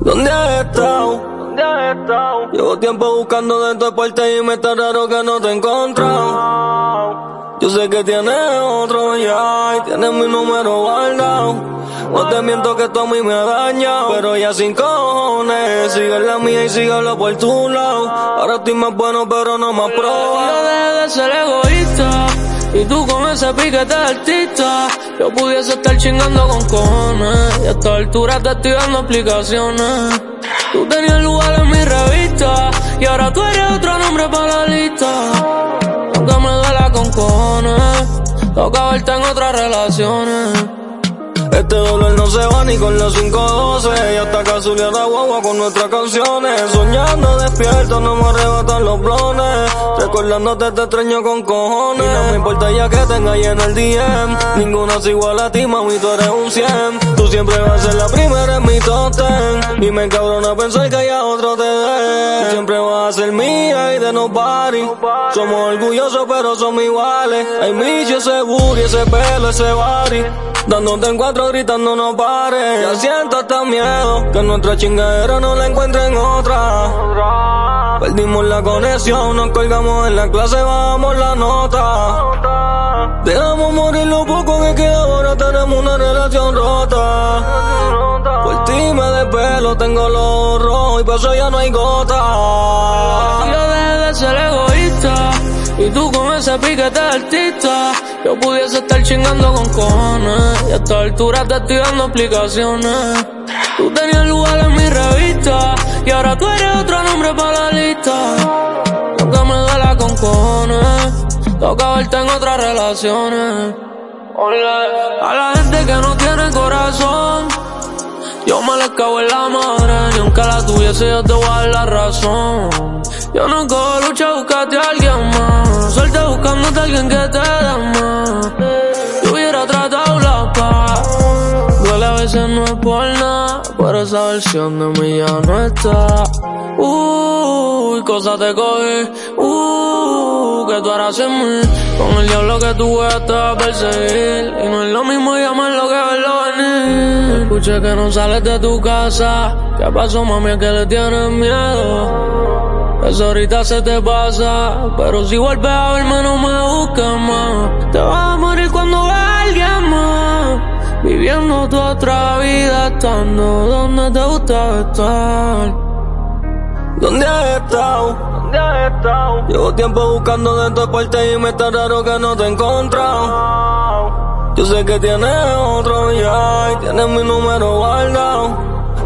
¿Dónde has estado? ¿Dónde has estado? Llevo tiempo buscando dentro de puerta y me está raro que no te he encontrado. Yo sé que tienes otro ya y tienes mi número guardado. No te miento que esto a mí me ha dañado, pero ya sin cojones. Sigue la mía y síguelo por tu lado. Ahora estoy más bueno, pero no más pro. Yo de ser egoísta. Y tú con ese piquete de artista Yo pudiese estar chingando con cojones. Y a esta altura te estoy dando explicaciones. Tú tenías lugar en mi revista Y ahora tú eres otro nombre para la lista. Nunca me duela con cojones Toca verte en otras relaciones este dolor no se va ni con los 512 Y hasta casualidad la guagua con nuestras canciones. Soñando despierto, no me arrebatan los blones. Recordándote te extraño con cojones. Y no me importa ya que tenga lleno el DM Ninguna es igual a ti, mami, tú eres un 100 Tú siempre vas a ser la primera en mi top ten. Y me encabrona pensar que haya otro te dé. Siempre vas a ser mía y de no party Somos orgullosos pero somos iguales. Hay micho, ese booty, ese pelo, ese body Dándote en cuatro gritando no pares. Ya siento hasta miedo que nuestra chingadera no la encuentren otra. Perdimos la conexión, nos colgamos en la clase, bajamos la nota. Dejamos morir lo poco que queda, ahora tenemos una relación rota. Por ti me de pelo, tengo los rojos y por eso ya no hay gota. Yo dejé de ser egoísta y tú con ese piquete artista. Yo pudiese estar chingando con cojones. Y a esta altura te estoy dando explicaciones. Tú tenías lugar en mi revista. Y ahora tú eres otro nombre para la lista. Nunca me duela con cojones. Toca verte en otras relaciones. A la gente que no tiene corazón. Yo me la cago en la madre, ni aunque la tuviese yo te voy a dar la razón. Yo no cojo lucha, a alguien más. Suerte buscándote a alguien que te por nada, pero esa versión de mí ya no está. Uy, cosas te cogí. Uy, que tú harás en mí. Con el diablo que tú va a perseguir. Y no es lo mismo llamarlo que verlo venir. Escuché que no sales de tu casa. ¿Qué pasó, mami? ¿A que le tienes miedo? Eso ahorita se te pasa. Pero si vuelves a verme, no me busques Viviendo tu otra vida, estando donde te gusta estar. ¿Dónde has estado? ¿Dónde has estado? Llevo tiempo buscando dentro de puerta y me está raro que no te he encontrado. Yo sé que tienes otro ya y tienes mi número guardado.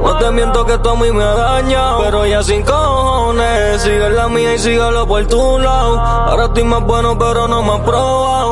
No te miento que esto a mí me ha dañado, pero ya sin cojones. Sigue la mía y síguelo por tu lado. Ahora estoy más bueno, pero no más probado.